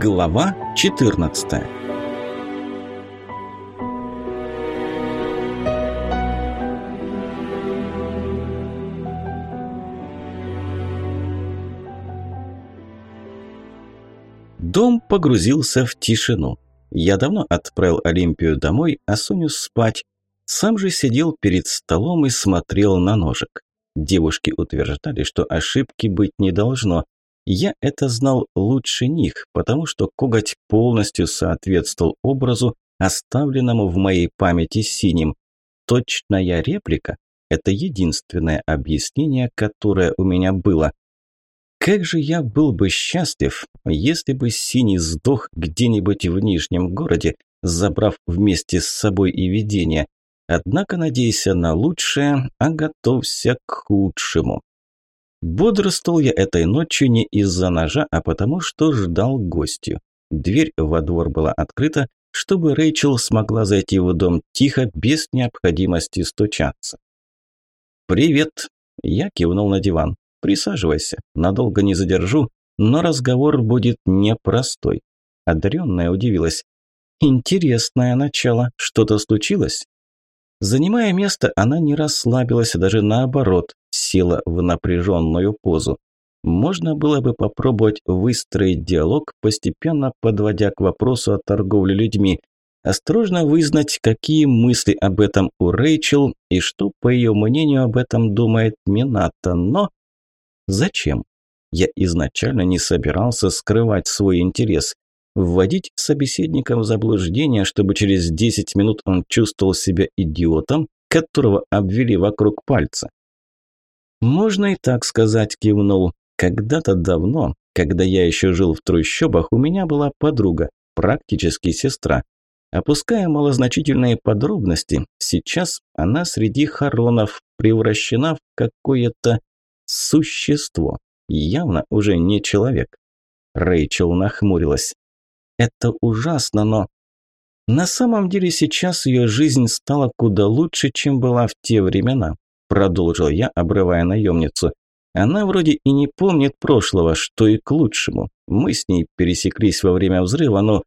Глава 14 Дом погрузился в тишину. Я давно отправил Олимпию домой, а Соню спать. Сам же сидел перед столом и смотрел на ножик. Девушки утверждали, что ошибки быть не должно. Я это знал лучше них, потому что коготь полностью соответствовал образу, оставленному в моей памяти синим. Точная реплика – это единственное объяснение, которое у меня было. Как же я был бы счастлив, если бы Синий сдох где-нибудь в Нижнем городе, забрав вместе с собой и видение. Однако надейся на лучшее, а готовься к худшему. Бодрствовал я этой ночью не из-за ножа, а потому что ждал гостью. Дверь во двор была открыта, чтобы Рэйчел смогла зайти в дом тихо, без необходимости стучаться. «Привет!» – я кивнул на диван. Присаживайся, надолго не задержу, но разговор будет непростой. Одаренная удивилась. Интересное начало. Что-то случилось? Занимая место, она не расслабилась, даже наоборот, села в напряженную позу. Можно было бы попробовать выстроить диалог, постепенно подводя к вопросу о торговле людьми, осторожно вызнать, какие мысли об этом у Рэйчел и что, по ее мнению, об этом думает Мината, но Зачем? Я изначально не собирался скрывать свой интерес. Вводить собеседника в заблуждение, чтобы через 10 минут он чувствовал себя идиотом, которого обвели вокруг пальца. «Можно и так сказать», – кивнул. «Когда-то давно, когда я еще жил в трущобах, у меня была подруга, практически сестра. Опуская малозначительные подробности, сейчас она среди хоронов превращена в какое-то Существо. Явно уже не человек. Рэйчел нахмурилась. Это ужасно, но... На самом деле сейчас ее жизнь стала куда лучше, чем была в те времена, продолжил я, обрывая наемницу. Она вроде и не помнит прошлого, что и к лучшему. Мы с ней пересеклись во время взрыва, но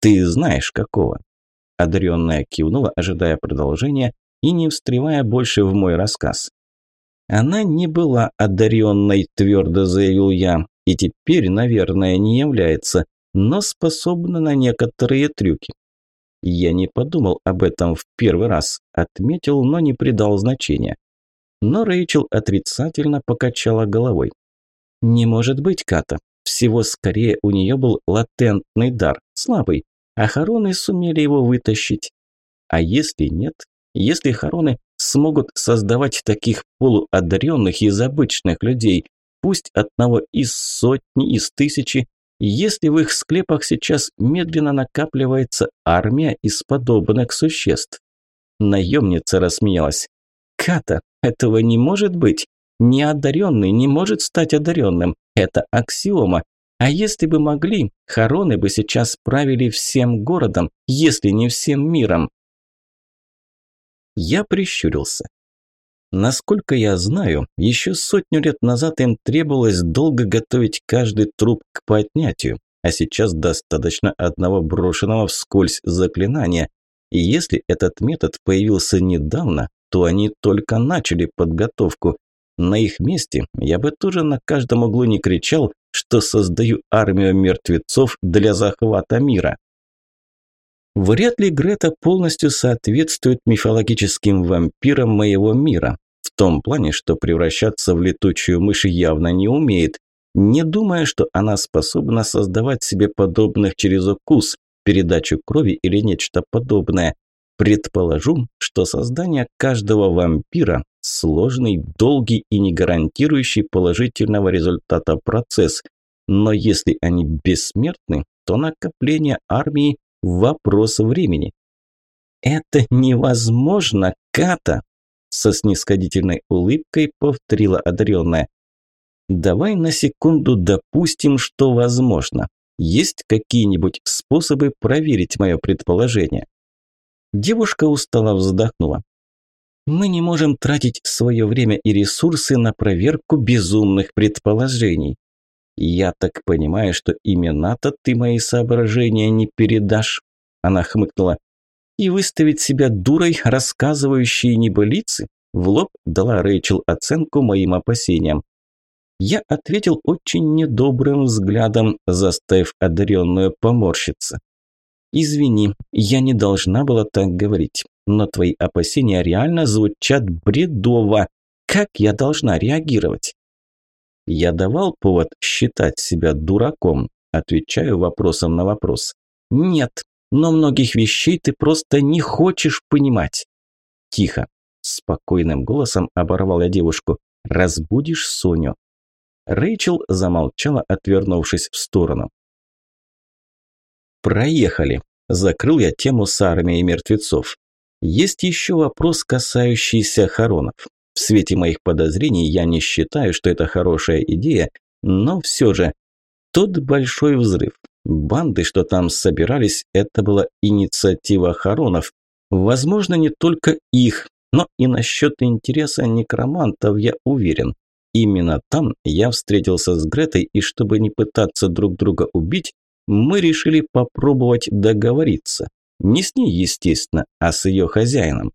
ты знаешь какого. Одаренная кивнула, ожидая продолжения и не встревая больше в мой рассказ. Она не была одаренной, твердо заявил я, и теперь, наверное, не является, но способна на некоторые трюки. Я не подумал об этом в первый раз, отметил, но не придал значения. Но Рэйчел отрицательно покачала головой. «Не может быть, Ката. Всего скорее у нее был латентный дар, слабый, а Хароны сумели его вытащить. А если нет, если Хароны смогут создавать таких полуодаренных из обычных людей, пусть одного из сотни, из тысячи, если в их склепах сейчас медленно накапливается армия из подобных существ. Наемница рассмеялась. «Ката, этого не может быть. Неодаренный не может стать одаренным. Это аксиома. А если бы могли, хороны бы сейчас правили всем городом, если не всем миром. Я прищурился. Насколько я знаю, еще сотню лет назад им требовалось долго готовить каждый труп к поднятию, а сейчас достаточно одного брошенного вскользь заклинания. И если этот метод появился недавно, то они только начали подготовку. На их месте я бы тоже на каждом углу не кричал, что создаю армию мертвецов для захвата мира. Вряд ли Грета полностью соответствует мифологическим вампирам моего мира. Том плане, что превращаться в летучую мышь явно не умеет, не думая, что она способна создавать себе подобных через укус, передачу крови или нечто подобное. Предположу, что создание каждого вампира – сложный, долгий и не гарантирующий положительного результата процесс. Но если они бессмертны, то накопление армии Вопрос времени. «Это невозможно, Ката!» Со снисходительной улыбкой повторила одаренная. «Давай на секунду допустим, что возможно. Есть какие-нибудь способы проверить мое предположение?» Девушка устало вздохнула. «Мы не можем тратить свое время и ресурсы на проверку безумных предположений. Я так понимаю, что имена-то ты мои соображения не передашь. Она хмыкнула. И выставить себя дурой, рассказывающей небылицы? В лоб дала Рэйчел оценку моим опасениям. Я ответил очень недобрым взглядом, заставив одаренную поморщиться. «Извини, я не должна была так говорить, но твои опасения реально звучат бредово. Как я должна реагировать?» «Я давал повод считать себя дураком», отвечаю вопросом на вопрос. «Нет, но многих вещей ты просто не хочешь понимать». «Тихо», спокойным голосом оборвал я девушку. «Разбудишь Соню». Рэйчел замолчала, отвернувшись в сторону. «Проехали», – закрыл я тему с армией мертвецов. Есть еще вопрос, касающийся хоронов. В свете моих подозрений я не считаю, что это хорошая идея, но все же тот большой взрыв. Банды, что там собирались, это была инициатива хоронов. Возможно, не только их, но и насчет интереса некромантов я уверен. Именно там я встретился с Гретой, и чтобы не пытаться друг друга убить, мы решили попробовать договориться. Не с ней, естественно, а с ее хозяином.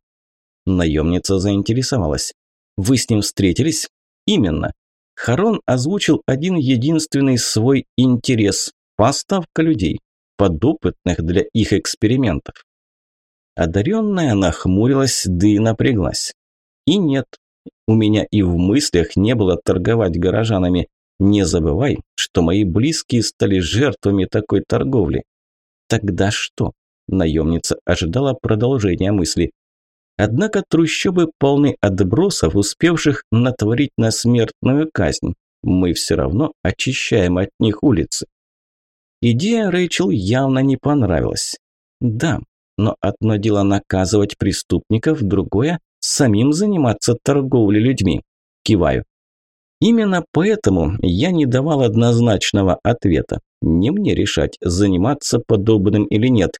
Наемница заинтересовалась. «Вы с ним встретились?» «Именно. Харон озвучил один единственный свой интерес – поставка людей, подопытных для их экспериментов. Одаренная нахмурилась, да и напряглась. И нет, у меня и в мыслях не было торговать горожанами. Не забывай, что мои близкие стали жертвами такой торговли. Тогда что? Наемница ожидала продолжения мысли. Однако трущобы полны отбросов, успевших натворить на смертную казнь. Мы все равно очищаем от них улицы. Идея Рэйчел явно не понравилась. Да, но одно дело наказывать преступников, другое – самим заниматься торговлей людьми. Киваю. Именно поэтому я не давал однозначного ответа. Не мне решать, заниматься подобным или нет.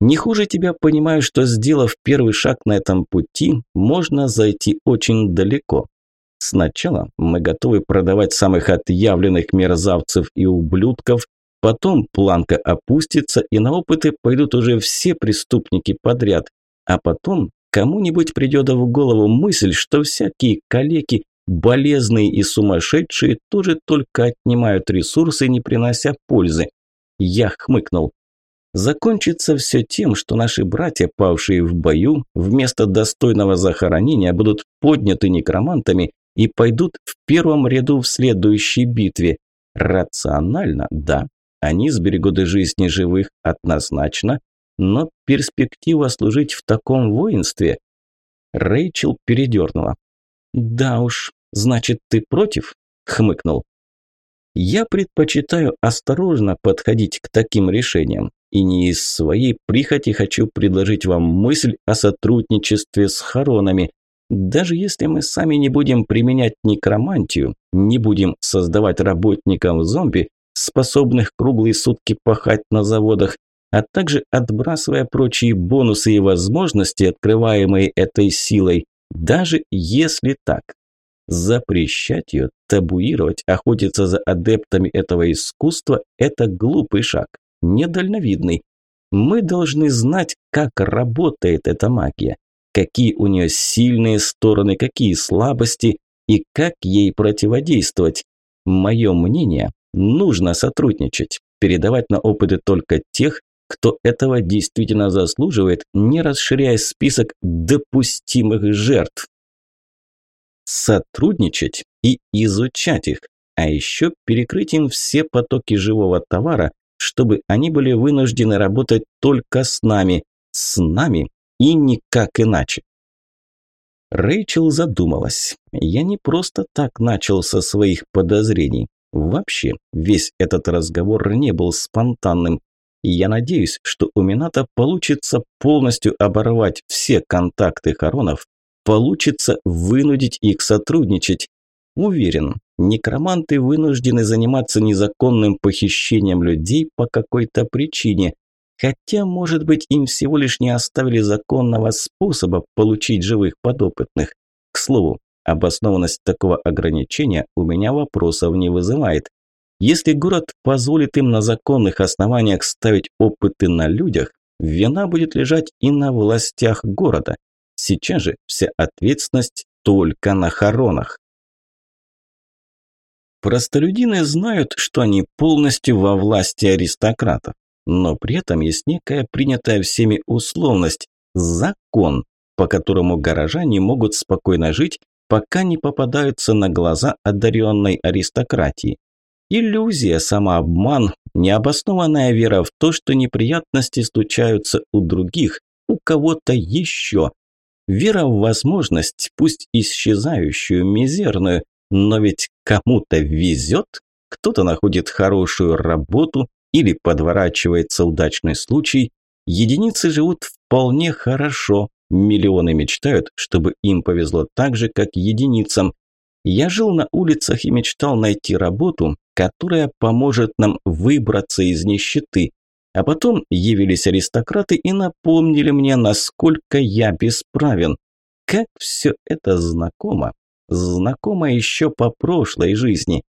Не хуже тебя понимаю, что сделав первый шаг на этом пути, можно зайти очень далеко. Сначала мы готовы продавать самых отъявленных мерзавцев и ублюдков, Потом планка опустится, и на опыты пойдут уже все преступники подряд. А потом кому-нибудь придет в голову мысль, что всякие калеки, болезные и сумасшедшие тоже только отнимают ресурсы, не принося пользы. Я хмыкнул. Закончится все тем, что наши братья, павшие в бою, вместо достойного захоронения будут подняты некромантами и пойдут в первом ряду в следующей битве. Рационально, да, они сберегут жизни живых однозначно, но перспектива служить в таком воинстве... Рэйчел передернула. «Да уж, значит, ты против?» – хмыкнул. «Я предпочитаю осторожно подходить к таким решениям, и не из своей прихоти хочу предложить вам мысль о сотрудничестве с хоронами. Даже если мы сами не будем применять некромантию, не будем создавать работников зомби, способных круглые сутки пахать на заводах, а также отбрасывая прочие бонусы и возможности, открываемые этой силой, даже если так. Запрещать ее, табуировать, охотиться за адептами этого искусства – это глупый шаг, недальновидный. Мы должны знать, как работает эта магия, какие у нее сильные стороны, какие слабости и как ей противодействовать. Мое мнение, Нужно сотрудничать, передавать на опыты только тех, кто этого действительно заслуживает, не расширяя список допустимых жертв. Сотрудничать и изучать их, а еще перекрыть им все потоки живого товара, чтобы они были вынуждены работать только с нами, с нами и никак иначе. Рэйчел задумалась. Я не просто так начал со своих подозрений. Вообще, весь этот разговор не был спонтанным. И я надеюсь, что у Мината получится полностью оборвать все контакты Харонов, получится вынудить их сотрудничать. Уверен, некроманты вынуждены заниматься незаконным похищением людей по какой-то причине, хотя, может быть, им всего лишь не оставили законного способа получить живых подопытных. К слову, Обоснованность такого ограничения у меня вопросов не вызывает. Если город позволит им на законных основаниях ставить опыты на людях, вина будет лежать и на властях города. Сейчас же вся ответственность только на хоронах. Простолюдины знают, что они полностью во власти аристократов, но при этом есть некая принятая всеми условность – закон, по которому горожане могут спокойно жить, пока не попадаются на глаза одаренной аристократии. Иллюзия, самообман, необоснованная вера в то, что неприятности случаются у других, у кого-то еще. Вера в возможность, пусть исчезающую, мизерную, но ведь кому-то везет, кто-то находит хорошую работу или подворачивается удачный случай. Единицы живут вполне хорошо, миллионы мечтают, чтобы им повезло так же, как единицам. Я жил на улицах и мечтал найти работу, которая поможет нам выбраться из нищеты. А потом явились аристократы и напомнили мне, насколько я бесправен. Как все это знакомо знакомо еще по прошлой жизни.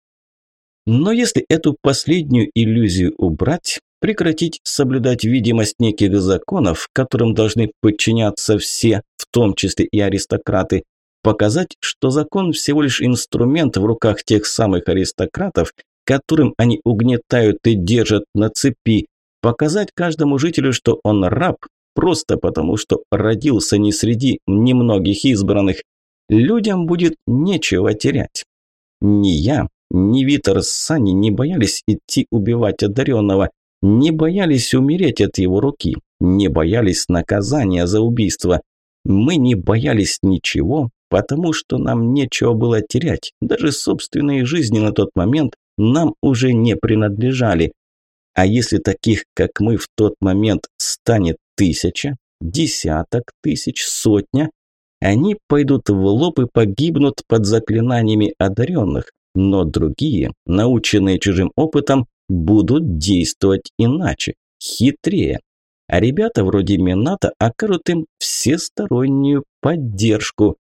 Но если эту последнюю иллюзию убрать, прекратить соблюдать видимость неких законов, которым должны подчиняться все, в том числе и аристократы, показать, что закон всего лишь инструмент в руках тех самых аристократов, которым они угнетают и держат на цепи, показать каждому жителю, что он раб, просто потому что родился не среди немногих избранных, людям будет нечего терять. Ни я, ни Витер с Сани не боялись идти убивать одаренного, не боялись умереть от его руки, не боялись наказания за убийство. Мы не боялись ничего, потому что нам нечего было терять. Даже собственные жизни на тот момент нам уже не принадлежали. А если таких, как мы в тот момент, станет тысяча, десяток тысяч, сотня, они пойдут в лоб и погибнут под заклинаниями одаренных, но другие, наученные чужим опытом, будут действовать иначе, хитрее. А ребята вроде Мината окажут им всестороннюю поддержку.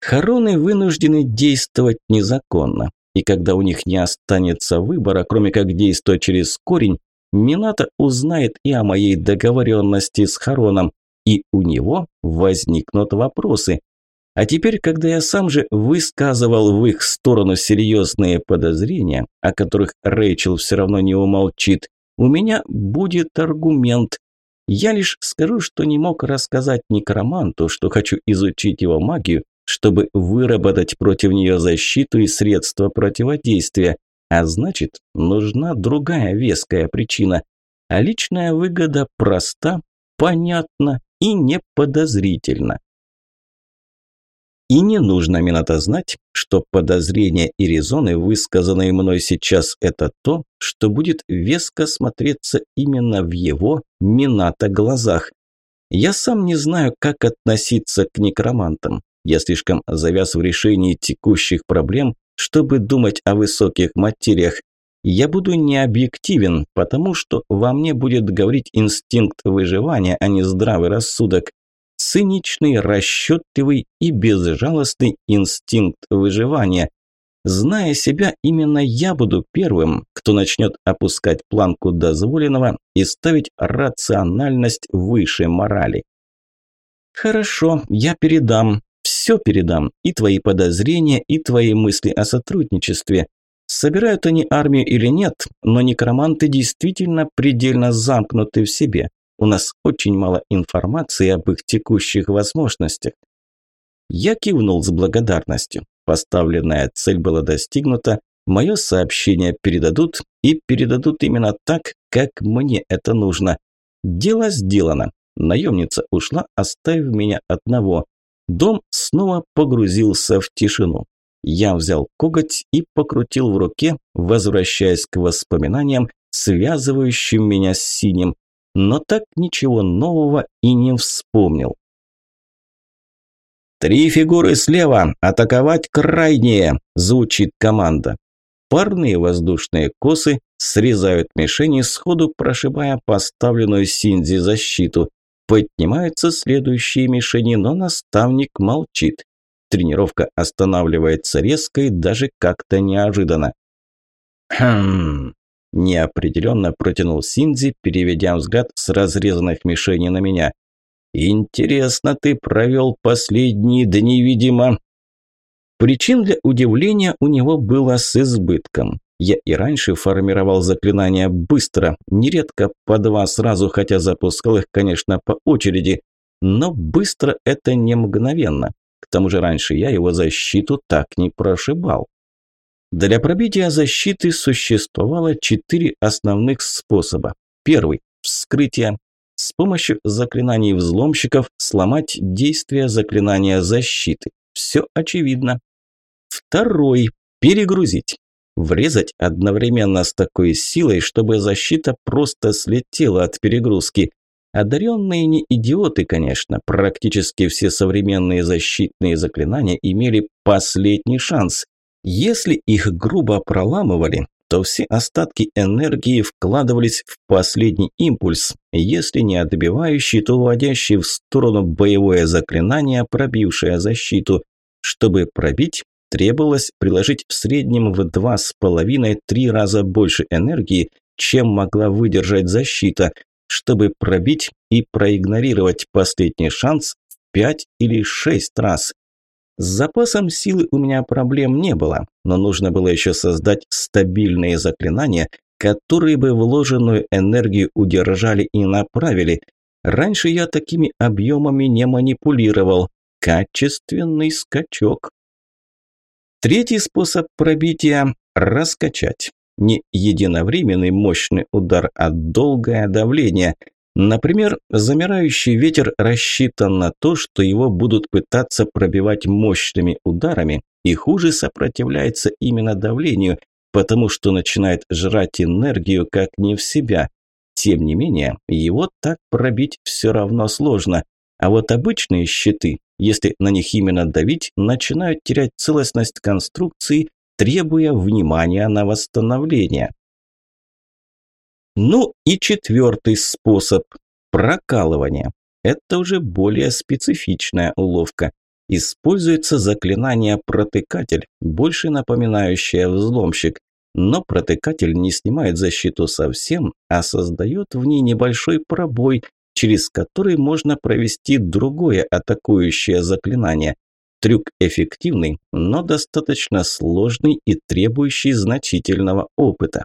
Хароны вынуждены действовать незаконно, и когда у них не останется выбора, кроме как действовать через корень, Мината узнает и о моей договоренности с Хароном, и у него возникнут вопросы. А теперь, когда я сам же высказывал в их сторону серьезные подозрения, о которых Рэйчел все равно не умолчит, у меня будет аргумент. Я лишь скажу, что не мог рассказать некроманту, что хочу изучить его магию, чтобы выработать против нее защиту и средства противодействия. А значит, нужна другая веская причина. А личная выгода проста, понятна и неподозрительно. И не нужно Минато знать, что подозрения и резоны, высказанные мной сейчас, это то, что будет веско смотреться именно в его, Минато, глазах. Я сам не знаю, как относиться к некромантам. Я слишком завяз в решении текущих проблем, чтобы думать о высоких материях. Я буду необъективен, потому что во мне будет говорить инстинкт выживания, а не здравый рассудок. Циничный, расчетливый и безжалостный инстинкт выживания. Зная себя, именно я буду первым, кто начнет опускать планку дозволенного и ставить рациональность выше морали. Хорошо, я передам, все передам, и твои подозрения, и твои мысли о сотрудничестве. Собирают они армию или нет, но некроманты действительно предельно замкнуты в себе. У нас очень мало информации об их текущих возможностях. Я кивнул с благодарностью. Поставленная цель была достигнута, мое сообщение передадут и передадут именно так, как мне это нужно. Дело сделано. Наемница ушла, оставив меня одного. Дом снова погрузился в тишину. Я взял коготь и покрутил в руке, возвращаясь к воспоминаниям, связывающим меня с синим, но так ничего нового и не вспомнил. «Три фигуры слева! Атаковать крайние!» – звучит команда. Парные воздушные косы срезают мишени, сходу прошибая поставленную Синзи защиту. Поднимаются следующие мишени, но наставник молчит. Тренировка останавливается резко и даже как-то неожиданно. Хм. Неопределенно протянул Синзи, переведя взгляд с разрезанных мишеней на меня. Интересно ты провел последние дни, видимо. Причин для удивления у него было с избытком. Я и раньше формировал заклинания быстро, нередко по два сразу, хотя запускал их, конечно, по очереди. Но быстро это не мгновенно. К тому же раньше я его защиту так не прошибал. Для пробития защиты существовало четыре основных способа. Первый – вскрытие. С помощью заклинаний взломщиков сломать действие заклинания защиты. Все очевидно. Второй – перегрузить. Врезать одновременно с такой силой, чтобы защита просто слетела от перегрузки. Одаренные не идиоты, конечно. Практически все современные защитные заклинания имели последний шанс. Если их грубо проламывали, то все остатки энергии вкладывались в последний импульс, если не отбивающий, то уводящий в сторону боевое заклинание, пробившее защиту. Чтобы пробить, требовалось приложить в среднем в два с половиной-три раза больше энергии, чем могла выдержать защита, чтобы пробить и проигнорировать последний шанс в пять или шесть раз. С запасом силы у меня проблем не было, но нужно было еще создать стабильные заклинания, которые бы вложенную энергию удержали и направили. Раньше я такими объемами не манипулировал. Качественный скачок. Третий способ пробития – раскачать. Не единовременный мощный удар, а долгое давление – Например, замирающий ветер рассчитан на то, что его будут пытаться пробивать мощными ударами и хуже сопротивляется именно давлению, потому что начинает жрать энергию как не в себя. Тем не менее, его так пробить все равно сложно. А вот обычные щиты, если на них именно давить, начинают терять целостность конструкции, требуя внимания на восстановление. Ну и четвертый способ – прокалывание. Это уже более специфичная уловка. Используется заклинание «протыкатель», больше напоминающее взломщик. Но протыкатель не снимает защиту совсем, а создает в ней небольшой пробой, через который можно провести другое атакующее заклинание. Трюк эффективный, но достаточно сложный и требующий значительного опыта.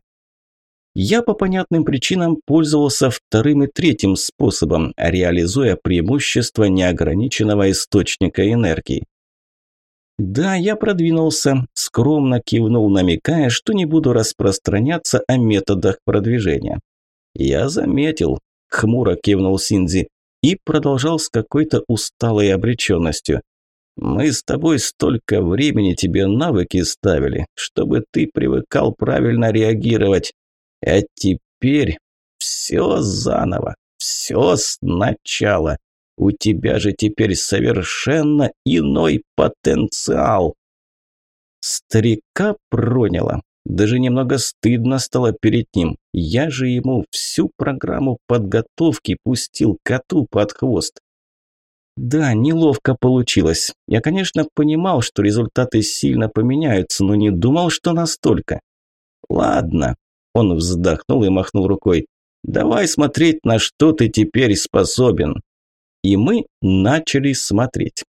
Я по понятным причинам пользовался вторым и третьим способом, реализуя преимущество неограниченного источника энергии. Да, я продвинулся, скромно кивнул, намекая, что не буду распространяться о методах продвижения. Я заметил, хмуро кивнул Синзи и продолжал с какой-то усталой обреченностью. Мы с тобой столько времени тебе навыки ставили, чтобы ты привыкал правильно реагировать. А теперь все заново, все сначала. У тебя же теперь совершенно иной потенциал. Старика проняло. Даже немного стыдно стало перед ним. Я же ему всю программу подготовки пустил коту под хвост. Да, неловко получилось. Я, конечно, понимал, что результаты сильно поменяются, но не думал, что настолько. Ладно, он вздохнул и махнул рукой. «Давай смотреть, на что ты теперь способен». И мы начали смотреть.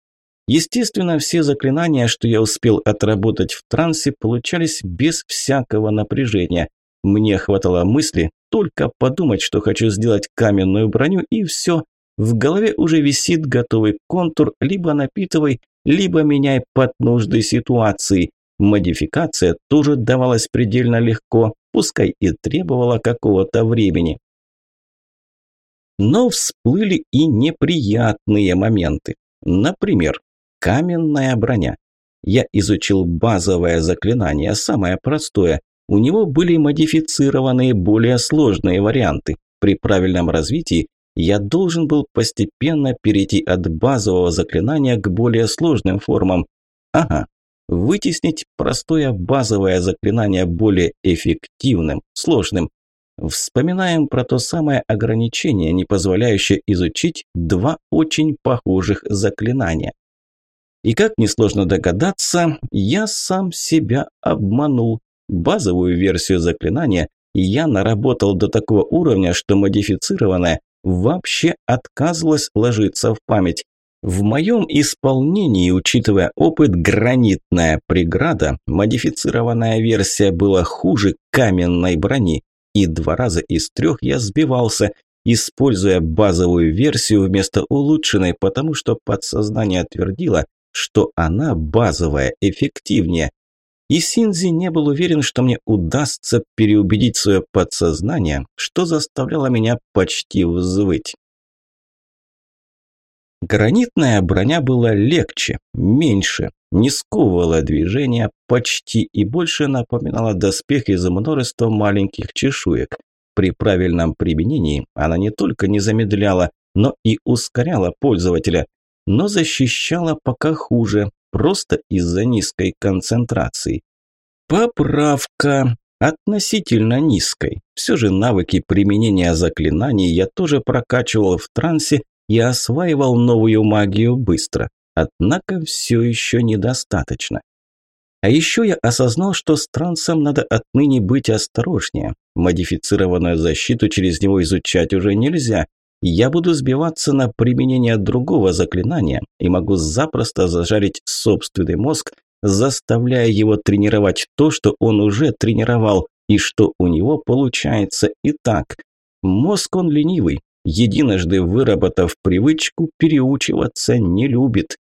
Естественно, все заклинания, что я успел отработать в трансе, получались без всякого напряжения. Мне хватало мысли только подумать, что хочу сделать каменную броню, и все. В голове уже висит готовый контур, либо напитывай, либо меняй под нужды ситуации. Модификация тоже давалась предельно легко пускай и требовала какого-то времени. Но всплыли и неприятные моменты. Например, каменная броня. Я изучил базовое заклинание, самое простое. У него были модифицированные более сложные варианты. При правильном развитии я должен был постепенно перейти от базового заклинания к более сложным формам. Ага, вытеснить простое базовое заклинание более эффективным, сложным. Вспоминаем про то самое ограничение, не позволяющее изучить два очень похожих заклинания. И как несложно догадаться, я сам себя обманул. Базовую версию заклинания я наработал до такого уровня, что модифицированная вообще отказывалась ложиться в память. В моем исполнении, учитывая опыт, гранитная преграда, модифицированная версия была хуже каменной брони, и два раза из трех я сбивался, используя базовую версию вместо улучшенной, потому что подсознание твердило, что она базовая, эффективнее. И Синзи не был уверен, что мне удастся переубедить свое подсознание, что заставляло меня почти взвыть. Гранитная броня была легче, меньше, не сковывала движения почти и больше напоминала доспех из множества маленьких чешуек. При правильном применении она не только не замедляла, но и ускоряла пользователя, но защищала пока хуже, просто из-за низкой концентрации. Поправка относительно низкой. Все же навыки применения заклинаний я тоже прокачивал в трансе и осваивал новую магию быстро. Однако все еще недостаточно. А еще я осознал, что с трансом надо отныне быть осторожнее. Модифицированную защиту через него изучать уже нельзя. Я буду сбиваться на применение другого заклинания и могу запросто зажарить собственный мозг, заставляя его тренировать то, что он уже тренировал, и что у него получается и так. Мозг он ленивый, единожды выработав привычку, переучиваться не любит.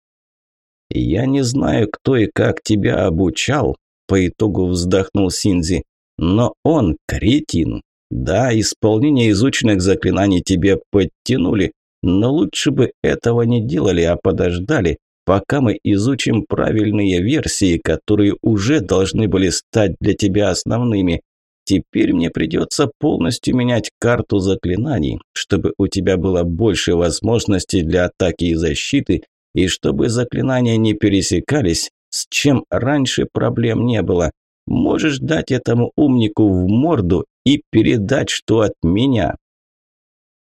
«Я не знаю, кто и как тебя обучал», – по итогу вздохнул Синзи, – «но он кретин. Да, исполнение изученных заклинаний тебе подтянули, но лучше бы этого не делали, а подождали, пока мы изучим правильные версии, которые уже должны были стать для тебя основными. Теперь мне придется полностью менять карту заклинаний, чтобы у тебя было больше возможностей для атаки и защиты, и чтобы заклинания не пересекались, с чем раньше проблем не было. Можешь дать этому умнику в морду и передать, что от меня.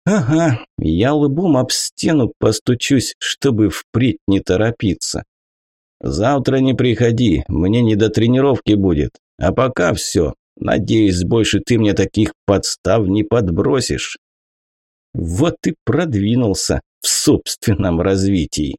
Ага, я лбом об стену постучусь, чтобы впредь не торопиться. Завтра не приходи, мне не до тренировки будет. А пока все. Надеюсь, больше ты мне таких подстав не подбросишь. Вот и продвинулся в собственном развитии.